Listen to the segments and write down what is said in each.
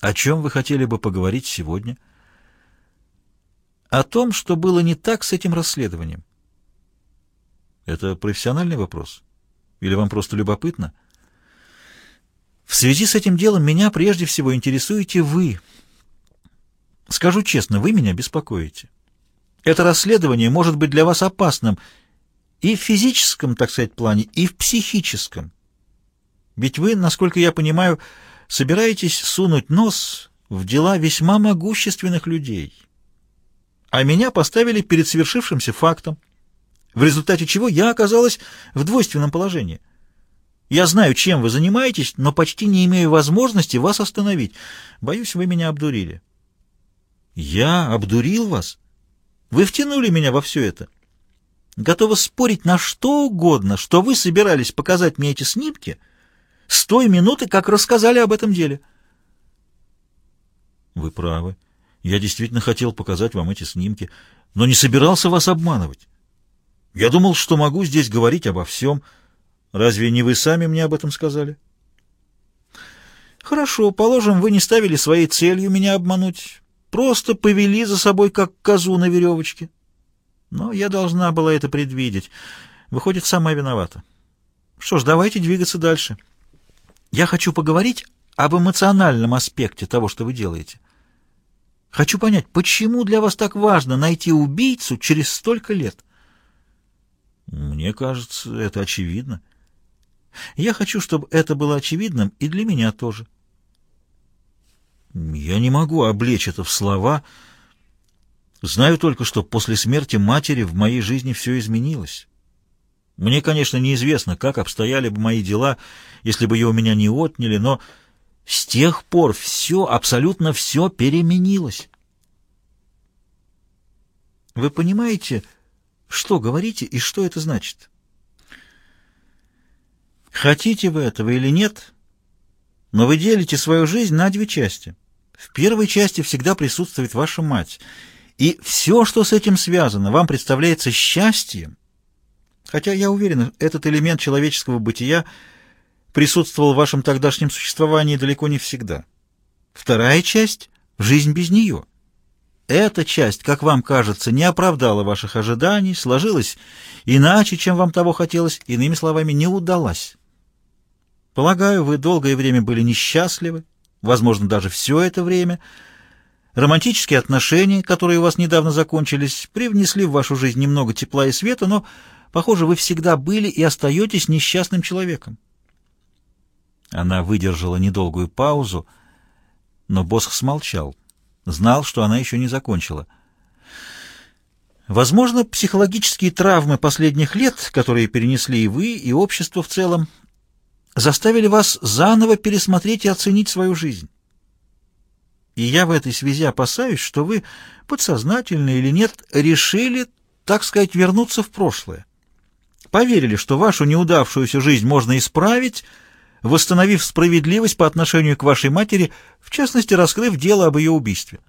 О чем вы хотели бы поговорить сегодня? О том, что было не так с этим расследованием. Это профессиональный вопрос? Или вам просто любопытно? В связи с этим делом меня прежде всего интересуете вы. Скажу честно, вы меня беспокоите. Это расследование может быть для вас опасным и в физическом, так сказать, плане, и в психическом. Ведь вы, насколько я понимаю, собираетесь сунуть нос в дела весьма могущественных людей. А меня поставили перед совершившимся фактом, в результате чего я оказалась в двойственном положении. Я знаю, чем вы занимаетесь, но почти не имею возможности вас остановить. Боюсь, вы меня обдурили. Я обдурил вас? Вы втянули меня во все это. Готова спорить на что угодно, что вы собирались показать мне эти снимки — с той минуты, как рассказали об этом деле. Вы правы. Я действительно хотел показать вам эти снимки, но не собирался вас обманывать. Я думал, что могу здесь говорить обо всем. Разве не вы сами мне об этом сказали? Хорошо, положим, вы не ставили своей целью меня обмануть. Просто повели за собой, как козу на веревочке. Но я должна была это предвидеть. Выходит, сама виновата. Что ж, давайте двигаться дальше. — я хочу поговорить об эмоциональном аспекте того, что вы делаете. Хочу понять, почему для вас так важно найти убийцу через столько лет? Мне кажется, это очевидно. Я хочу, чтобы это было очевидным и для меня тоже. Я не могу облечь это в слова. Знаю только, что после смерти матери в моей жизни все изменилось. Мне, конечно, неизвестно, как обстояли бы мои дела, если бы ее у меня не отняли, но с тех пор все, абсолютно все переменилось. Вы понимаете, что говорите и что это значит? Хотите вы этого или нет, но вы делите свою жизнь на две части. В первой части всегда присутствует ваша мать, и все, что с этим связано, вам представляется счастьем, Хотя я уверен, этот элемент человеческого бытия присутствовал в вашем тогдашнем существовании далеко не всегда. Вторая часть — жизнь без нее. Эта часть, как вам кажется, не оправдала ваших ожиданий, сложилась иначе, чем вам того хотелось, иными словами, не удалась. Полагаю, вы долгое время были несчастливы, возможно, даже все это время. Романтические отношения, которые у вас недавно закончились, привнесли в вашу жизнь немного тепла и света, но Похоже, вы всегда были и остаетесь несчастным человеком. Она выдержала недолгую паузу, но Босх смолчал. Знал, что она еще не закончила. Возможно, психологические травмы последних лет, которые перенесли и вы, и общество в целом, заставили вас заново пересмотреть и оценить свою жизнь. И я в этой связи опасаюсь, что вы, подсознательно или нет, решили, так сказать, вернуться в прошлое поверили, что вашу неудавшуюся жизнь можно исправить, восстановив справедливость по отношению к вашей матери, в частности, раскрыв дело об ее убийстве.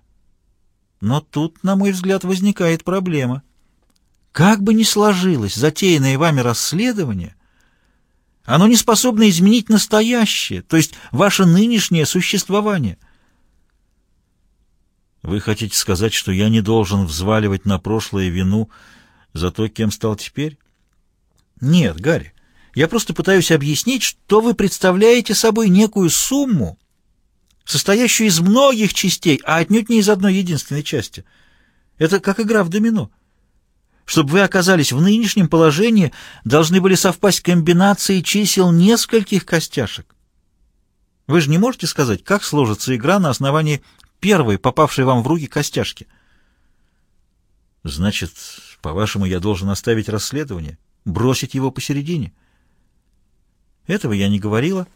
Но тут, на мой взгляд, возникает проблема. Как бы ни сложилось затеянное вами расследование, оно не способно изменить настоящее, то есть ваше нынешнее существование. Вы хотите сказать, что я не должен взваливать на прошлое вину за то, кем стал теперь? Нет, Гарри, я просто пытаюсь объяснить, что вы представляете собой некую сумму, состоящую из многих частей, а отнюдь не из одной единственной части. Это как игра в домино. Чтобы вы оказались в нынешнем положении, должны были совпасть комбинации чисел нескольких костяшек. Вы же не можете сказать, как сложится игра на основании первой, попавшей вам в руки костяшки. Значит, по-вашему, я должен оставить расследование? Бросить его посередине. Этого я не говорила,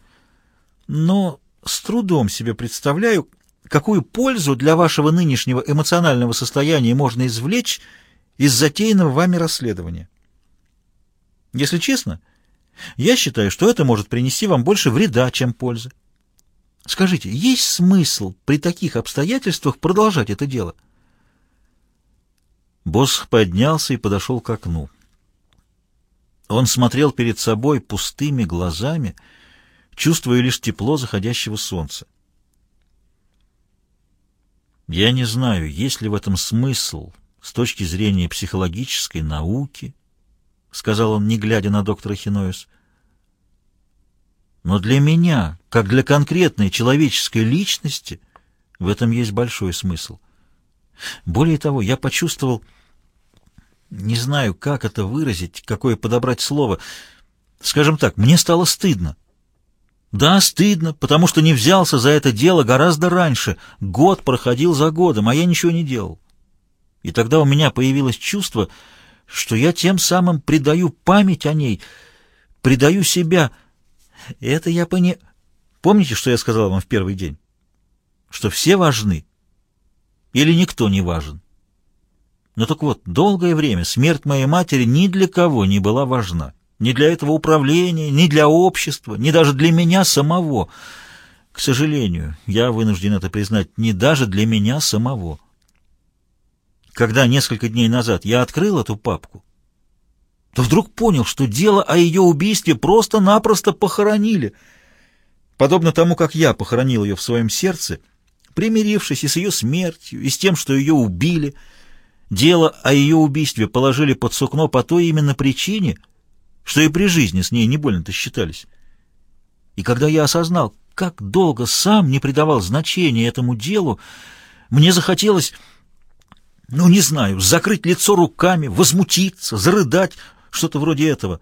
но с трудом себе представляю, какую пользу для вашего нынешнего эмоционального состояния можно извлечь из затеянного вами расследования. Если честно, я считаю, что это может принести вам больше вреда, чем пользы. Скажите, есть смысл при таких обстоятельствах продолжать это дело? Босс поднялся и подошел к окну. Он смотрел перед собой пустыми глазами, чувствуя лишь тепло заходящего солнца. Я не знаю, есть ли в этом смысл с точки зрения психологической науки, — сказал он, не глядя на доктора Хиноис. Но для меня, как для конкретной человеческой личности, в этом есть большой смысл. Более того, я почувствовал, не знаю, как это выразить, какое подобрать слово. Скажем так, мне стало стыдно. Да, стыдно, потому что не взялся за это дело гораздо раньше. Год проходил за годом, а я ничего не делал. И тогда у меня появилось чувство, что я тем самым предаю память о ней, предаю себя. Это я пони... Помните, что я сказал вам в первый день? Что все важны. Или никто не важен. Но так вот, долгое время смерть моей матери ни для кого не была важна. Ни для этого управления, ни для общества, ни даже для меня самого. К сожалению, я вынужден это признать, не даже для меня самого. Когда несколько дней назад я открыл эту папку, то вдруг понял, что дело о ее убийстве просто-напросто похоронили. Подобно тому, как я похоронил ее в своем сердце, примирившись и с ее смертью, и с тем, что ее убили — Дело о ее убийстве положили под сукно по той именно причине, что и при жизни с ней не больно-то считались. И когда я осознал, как долго сам не придавал значения этому делу, мне захотелось, ну, не знаю, закрыть лицо руками, возмутиться, зарыдать, что-то вроде этого.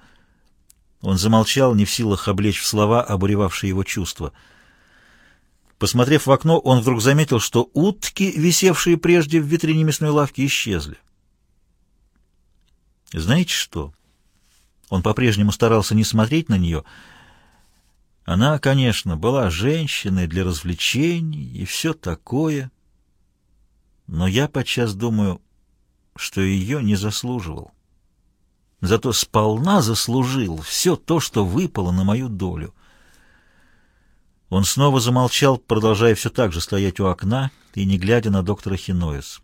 Он замолчал, не в силах облечь в слова обуревавшие его чувства — Посмотрев в окно, он вдруг заметил, что утки, висевшие прежде в витрине мясной лавки, исчезли. Знаете что? Он по-прежнему старался не смотреть на нее. Она, конечно, была женщиной для развлечений и все такое. Но я подчас думаю, что ее не заслуживал. Зато сполна заслужил все то, что выпало на мою долю — он снова замолчал, продолжая все так же стоять у окна и не глядя на доктора Хиноис.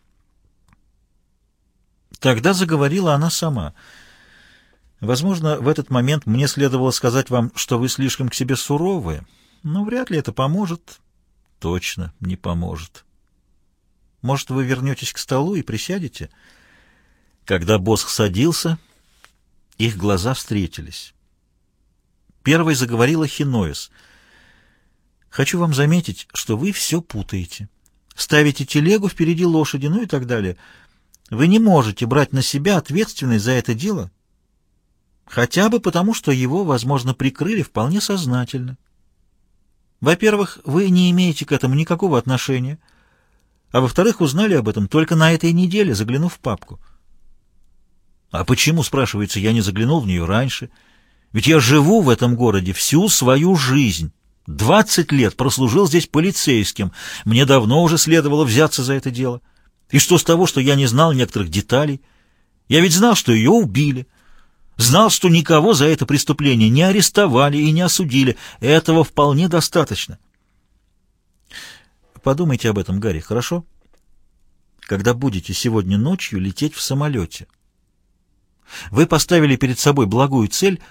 Тогда заговорила она сама. Возможно, в этот момент мне следовало сказать вам, что вы слишком к себе суровы, но вряд ли это поможет. Точно не поможет. Может, вы вернетесь к столу и присядете? Когда Босх садился, их глаза встретились. Первой заговорила Хиноис — Хочу вам заметить, что вы все путаете. Ставите телегу впереди лошади, ну и так далее. Вы не можете брать на себя ответственность за это дело, хотя бы потому, что его, возможно, прикрыли вполне сознательно. Во-первых, вы не имеете к этому никакого отношения, а во-вторых, узнали об этом только на этой неделе, заглянув в папку. А почему, спрашивается, я не заглянул в нее раньше? Ведь я живу в этом городе всю свою жизнь». Двадцать лет прослужил здесь полицейским. Мне давно уже следовало взяться за это дело. И что с того, что я не знал некоторых деталей? Я ведь знал, что ее убили. Знал, что никого за это преступление не арестовали и не осудили. Этого вполне достаточно. Подумайте об этом, Гарри, хорошо? Когда будете сегодня ночью лететь в самолете. Вы поставили перед собой благую цель —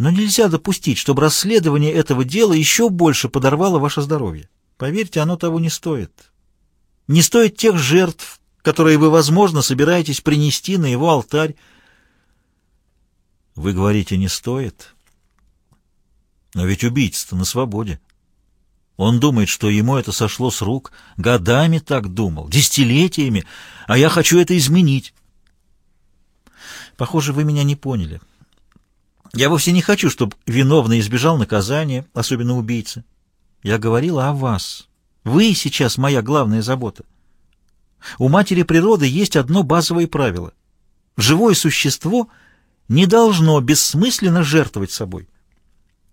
но нельзя допустить, чтобы расследование этого дела еще больше подорвало ваше здоровье. Поверьте, оно того не стоит. Не стоит тех жертв, которые вы, возможно, собираетесь принести на его алтарь. Вы говорите, не стоит? Но ведь убийца-то на свободе. Он думает, что ему это сошло с рук. Годами так думал, десятилетиями, а я хочу это изменить. Похоже, вы меня не поняли. Я вовсе не хочу, чтобы виновный избежал наказания, особенно убийцы. Я говорила о вас. Вы сейчас моя главная забота. У матери природы есть одно базовое правило. Живое существо не должно бессмысленно жертвовать собой.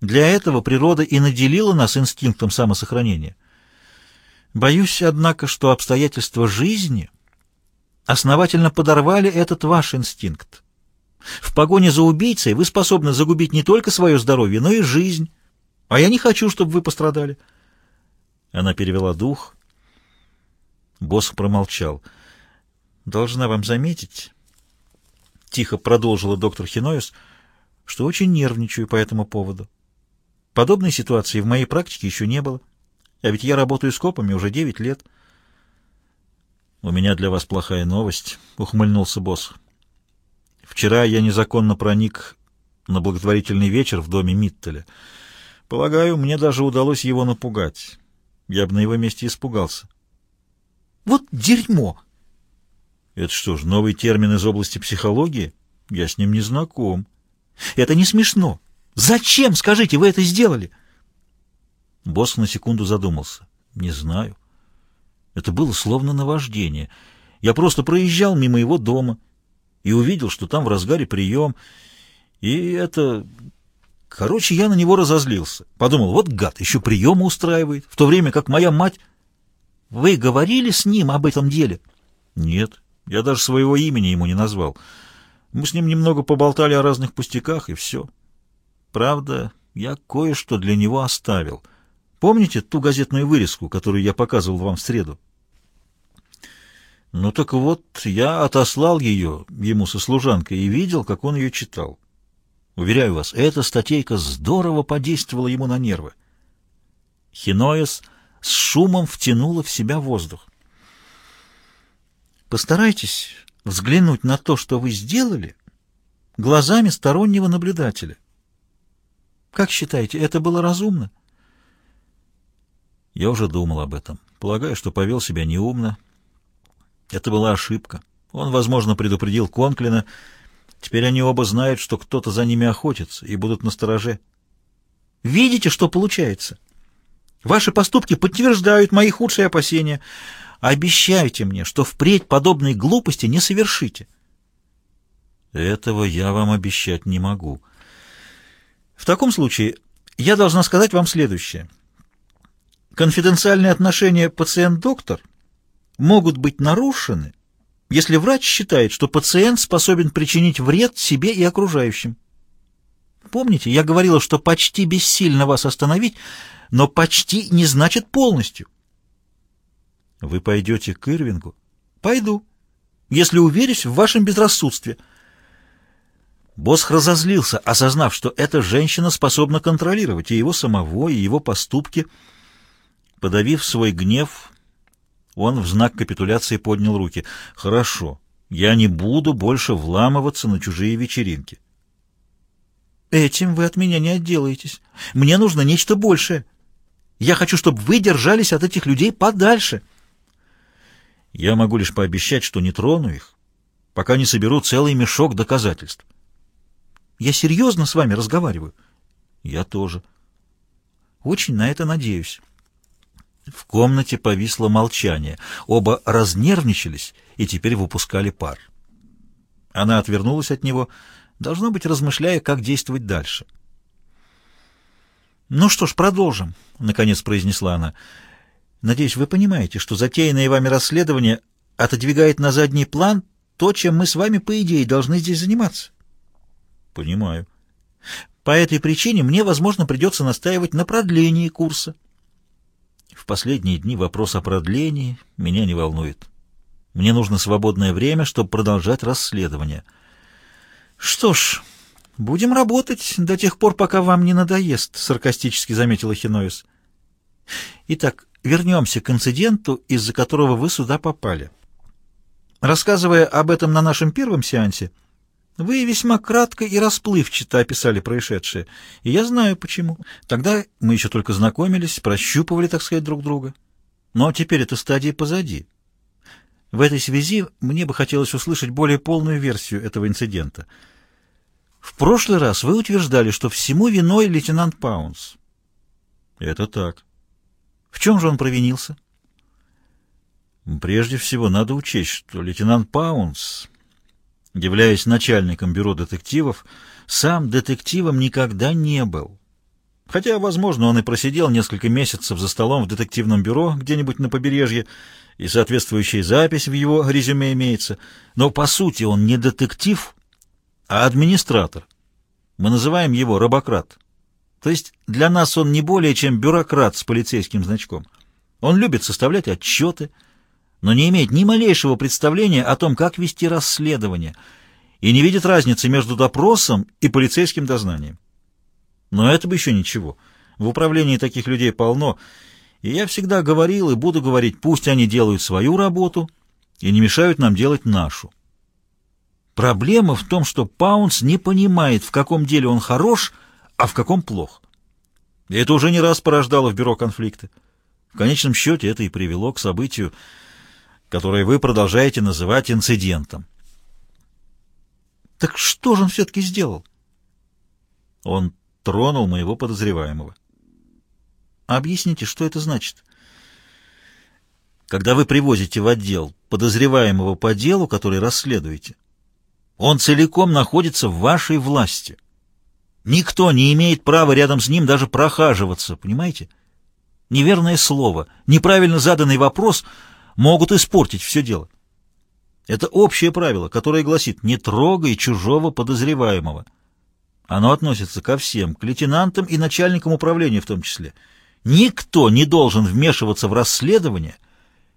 Для этого природа и наделила нас инстинктом самосохранения. Боюсь, однако, что обстоятельства жизни основательно подорвали этот ваш инстинкт. В погоне за убийцей вы способны загубить не только свое здоровье, но и жизнь. А я не хочу, чтобы вы пострадали. Она перевела дух. Босх промолчал. «Должна вам заметить...» Тихо продолжила доктор Хиноис, что очень нервничаю по этому поводу. Подобной ситуации в моей практике еще не было. А ведь я работаю с копами уже девять лет. «У меня для вас плохая новость», — ухмыльнулся босс. «Вчера я незаконно проник на благотворительный вечер в доме Миттеля. Полагаю, мне даже удалось его напугать. Я бы на его месте испугался». «Вот дерьмо!» «Это что ж, новый термин из области психологии? Я с ним не знаком». «Это не смешно. Зачем, скажите, вы это сделали?» Босс на секунду задумался. «Не знаю». Это было словно наваждение. Я просто проезжал мимо его дома и увидел, что там в разгаре прием. И это... Короче, я на него разозлился. Подумал, вот гад, еще приемы устраивает, в то время как моя мать... Вы говорили с ним об этом деле? Нет, я даже своего имени ему не назвал. Мы с ним немного поболтали о разных пустяках, и все. Правда, я кое-что для него оставил. Помните ту газетную вырезку, которую я показывал вам в среду? Ну так вот, я отослал ее ему со служанкой и видел, как он ее читал. Уверяю вас, эта статейка здорово подействовала ему на нервы. Хиноэс с шумом втянула в себя воздух. Постарайтесь взглянуть на то, что вы сделали, глазами стороннего наблюдателя. Как считаете, это было разумно? Я уже думал об этом. Полагаю, что повел себя неумно, это была ошибка. Он, возможно, предупредил Конклина. Теперь они оба знают, что кто-то за ними охотится, и будут настороже. Видите, что получается? Ваши поступки подтверждают мои худшие опасения. Обещайте мне, что впредь подобной глупости не совершите. Этого я вам обещать не могу. В таком случае я должна сказать вам следующее. Конфиденциальные отношения пациент-доктор — могут быть нарушены, если врач считает, что пациент способен причинить вред себе и окружающим. Помните, я говорила, что почти бессильно вас остановить, но почти не значит полностью. Вы пойдете к Ирвингу? Пойду, если уверюсь в вашем безрассудстве. Босх разозлился, осознав, что эта женщина способна контролировать и его самого, и его поступки. Подавив свой гнев, он в знак капитуляции поднял руки. «Хорошо, я не буду больше вламываться на чужие вечеринки». «Этим вы от меня не отделаетесь. Мне нужно нечто большее. Я хочу, чтобы вы держались от этих людей подальше». «Я могу лишь пообещать, что не трону их, пока не соберу целый мешок доказательств». «Я серьезно с вами разговариваю?» «Я тоже». «Очень на это надеюсь». В комнате повисло молчание. Оба разнервничались и теперь выпускали пар. Она отвернулась от него, должно быть, размышляя, как действовать дальше. «Ну что ж, продолжим», — наконец произнесла она. «Надеюсь, вы понимаете, что затеянное вами расследование отодвигает на задний план то, чем мы с вами, по идее, должны здесь заниматься». «Понимаю». «По этой причине мне, возможно, придется настаивать на продлении курса». В последние дни вопрос о продлении меня не волнует. Мне нужно свободное время, чтобы продолжать расследование. Что ж, будем работать до тех пор, пока вам не надоест, саркастически заметила Хиноис. Итак, вернемся к инциденту, из-за которого вы сюда попали. Рассказывая об этом на нашем первом сеансе, вы весьма кратко и расплывчато описали происшедшее, и я знаю почему. Тогда мы еще только знакомились, прощупывали, так сказать, друг друга. Но теперь эта стадия позади. В этой связи мне бы хотелось услышать более полную версию этого инцидента. В прошлый раз вы утверждали, что всему виной лейтенант Паунс. Это так. В чем же он провинился? Прежде всего, надо учесть, что лейтенант Паунс Являясь начальником бюро детективов, сам детективом никогда не был. Хотя, возможно, он и просидел несколько месяцев за столом в детективном бюро где-нибудь на побережье, и соответствующая запись в его резюме имеется. Но, по сути, он не детектив, а администратор. Мы называем его рабократ. То есть для нас он не более чем бюрократ с полицейским значком. Он любит составлять отчеты, но не имеет ни малейшего представления о том, как вести расследование, и не видит разницы между допросом и полицейским дознанием. Но это бы еще ничего. В управлении таких людей полно, и я всегда говорил и буду говорить, пусть они делают свою работу, и не мешают нам делать нашу. Проблема в том, что Паунс не понимает, в каком деле он хорош, а в каком плох. И это уже не раз порождало в бюро конфликты. В конечном счете это и привело к событию, которое вы продолжаете называть инцидентом. Так что же он все-таки сделал? Он тронул моего подозреваемого. Объясните, что это значит? Когда вы привозите в отдел подозреваемого по делу, который расследуете, он целиком находится в вашей власти. Никто не имеет права рядом с ним даже прохаживаться, понимаете? Неверное слово, неправильно заданный вопрос могут испортить все дело. Это общее правило, которое гласит «не трогай чужого подозреваемого». Оно относится ко всем, к лейтенантам и начальникам управления в том числе. Никто не должен вмешиваться в расследование,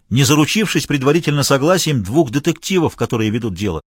не заручившись предварительно согласием двух детективов, которые ведут дело.